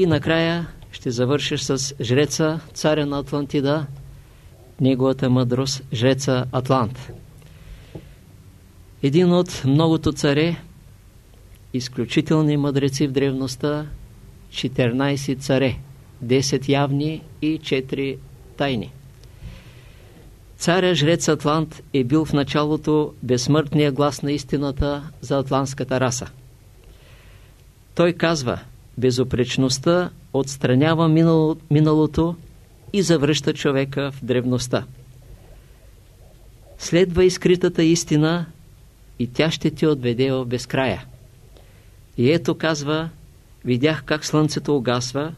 И накрая ще завършиш с жреца, царя на Атлантида, неговата мъдрост, жреца Атлант. Един от многото царе, изключителни мъдреци в древността, 14 царе, 10 явни и 4 тайни. Царя жрец Атлант е бил в началото безсмъртния глас на истината за атлантската раса. Той казва, безопречността отстранява минало, миналото и завръща човека в древността. Следва изкритата истина и тя ще ти отведе в безкрая. И ето казва, видях как слънцето угасва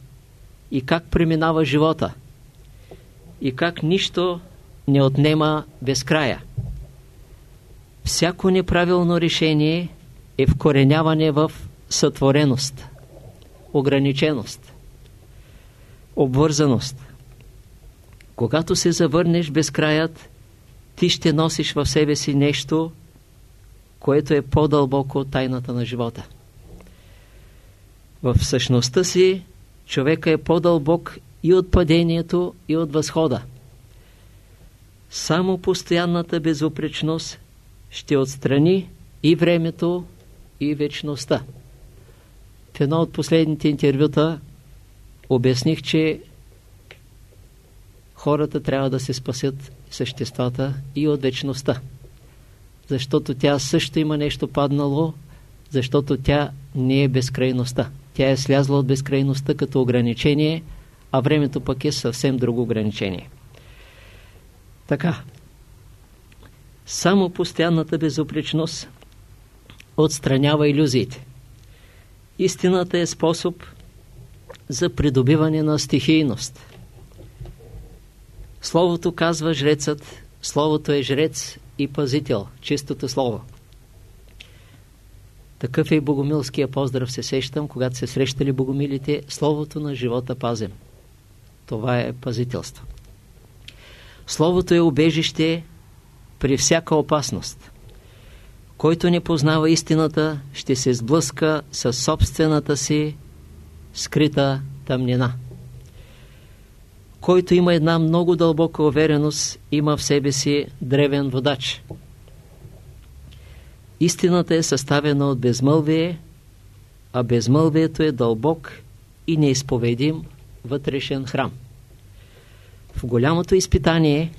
и как преминава живота и как нищо не отнема безкрая. Всяко неправилно решение е вкореняване в сътвореност, ограниченост, обвързаност. Когато се завърнеш безкраят, ти ще носиш в себе си нещо, което е по-дълбоко от тайната на живота. В същността си човека е по-дълбок и от падението, и от възхода. Само постоянната безупречност ще отстрани и времето, и вечността. В едно от последните интервюта обясних, че хората трябва да се спасят съществата и от вечността. Защото тя също има нещо паднало, защото тя не е безкрайността. Тя е слязла от безкрайността като ограничение, а времето пък е съвсем друго ограничение. Така, само постоянната безопречност отстранява иллюзиите. Истината е способ за придобиване на стихийност. Словото казва жрецът, Словото е жрец и пазител, чистото Слово. Такъв е и богомилския поздрав, се сещам, когато се срещали богомилите, Словото на живота пазем. Това е пазителство. Словото е убежище при всяка опасност. Който не познава истината, ще се сблъска с собствената си скрита тъмнина. Който има една много дълбока увереност, има в себе си древен водач. Истината е съставена от безмълвие, а безмълвието е дълбок и неизповедим вътрешен храм. В голямото изпитание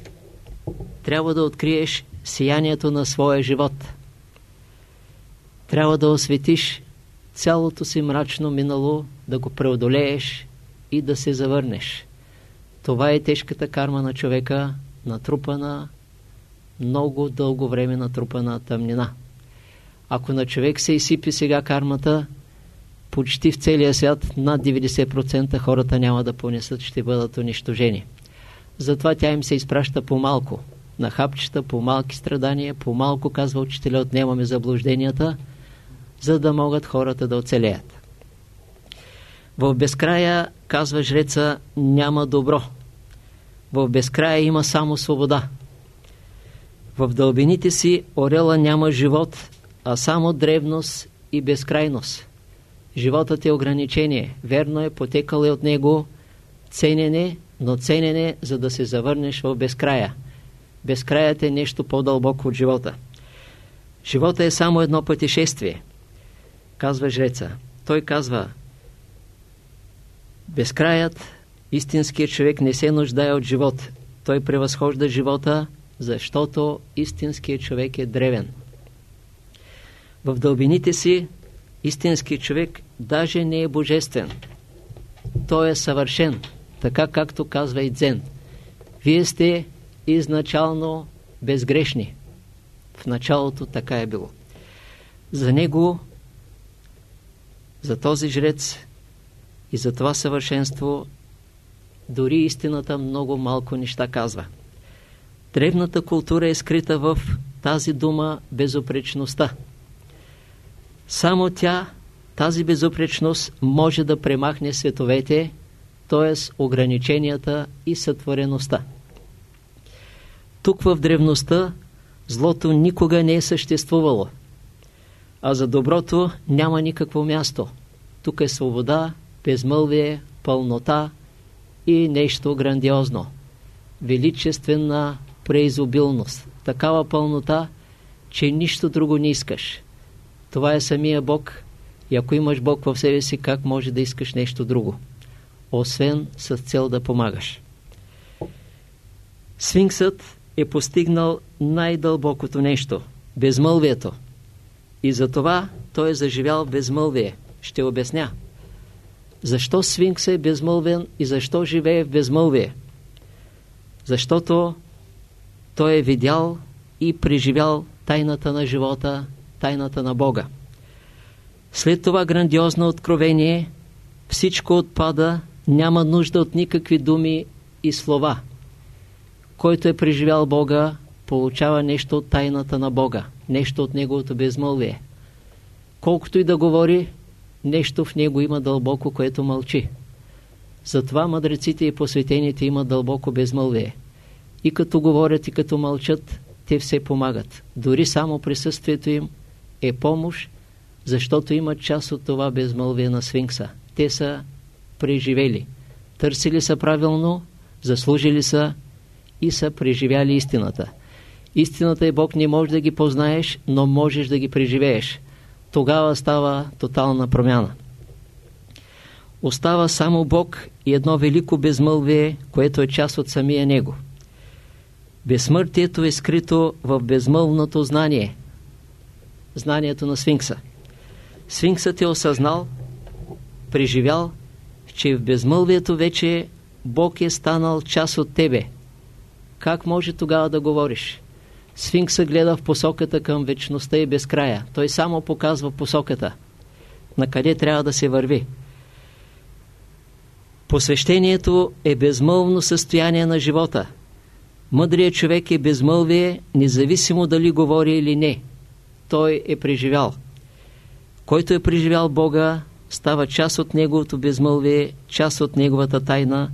трябва да откриеш сиянието на своя живот. Трябва да осветиш цялото си мрачно минало, да го преодолееш и да се завърнеш. Това е тежката карма на човека, натрупана много дълго време натрупана тъмнина. Ако на човек се изсипи сега кармата, почти в целия свят над 90% хората няма да понесат, ще бъдат унищожени. Затова тя им се изпраща по-малко. На хапчета, по малки страдания, по малко, казва учителя, отнемаме заблужденията, за да могат хората да оцелеят. В безкрая, казва жреца, няма добро. В безкрая има само свобода. В дълбините си орела няма живот, а само древност и безкрайност. Животът е ограничение. Верно е, потекал е от него ценене, но ценене, за да се завърнеш в безкрая. Безкраят е нещо по-дълбоко от живота. Живота е само едно пътешествие, казва жреца. Той казва, безкраят, истинският човек не се нуждае от живот. Той превъзхожда живота, защото истинският човек е древен. В дълбините си истинският човек даже не е божествен. Той е съвършен така както казва и Дзен. Вие сте изначално безгрешни. В началото така е било. За него, за този жрец и за това съвършенство, дори истината много малко неща казва. Древната култура е скрита в тази дума безопречността. Само тя, тази безопречност, може да премахне световете т.е. ограниченията и сътвореността. Тук в древността злото никога не е съществувало, а за доброто няма никакво място. Тук е свобода, безмълвие, пълнота и нещо грандиозно. Величествена преизобилност. Такава пълнота, че нищо друго не искаш. Това е самия Бог. И ако имаш Бог в себе си, как може да искаш нещо друго? Освен с цел да помагаш. Сфинксът е постигнал най-дълбокото нещо – безмълвието. И затова той е заживял безмълвие. Ще обясня. Защо свинкс е безмълвен и защо живее в безмълвие? Защото той е видял и преживял тайната на живота, тайната на Бога. След това грандиозно откровение всичко отпада, няма нужда от никакви думи и слова. Който е преживял Бога, получава нещо от тайната на Бога, нещо от Неговото безмълвие. Колкото и да говори, нещо в него има дълбоко, което мълчи. Затова мъдреците и посветените имат дълбоко безмълвие. И като говорят, и като мълчат, те все помагат. Дори само присъствието им е помощ, защото имат част от това безмълвие на свинкса. Те са преживели. Търсили са правилно, заслужили са и са преживяли истината. Истината и Бог не можеш да ги познаеш, но можеш да ги преживееш. Тогава става тотална промяна. Остава само Бог и едно велико безмълвие, което е част от самия Него. Безсмъртието е скрито в безмълвното знание. Знанието на Сфинкса. Сфинксът е осъзнал, преживял, че в безмълвието вече Бог е станал част от тебе. Как може тогава да говориш? Сфинкса гледа в посоката към вечността и безкрая. Той само показва посоката. На къде трябва да се върви. Посвещението е безмълвно състояние на живота. Мъдрият човек е безмълвие, независимо дали говори или не. Той е преживял. Който е преживял Бога, става част от Неговото безмълвие, част от Неговата тайна,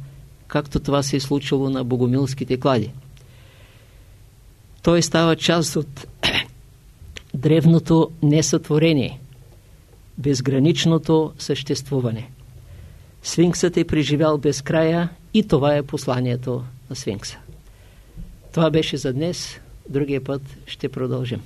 както това се е случило на богомилските клади той става част от древното несътворение, безграничното съществуване. Сфинксът е преживял без края и това е посланието на Сфинкса. Това беше за днес. Другия път ще продължим.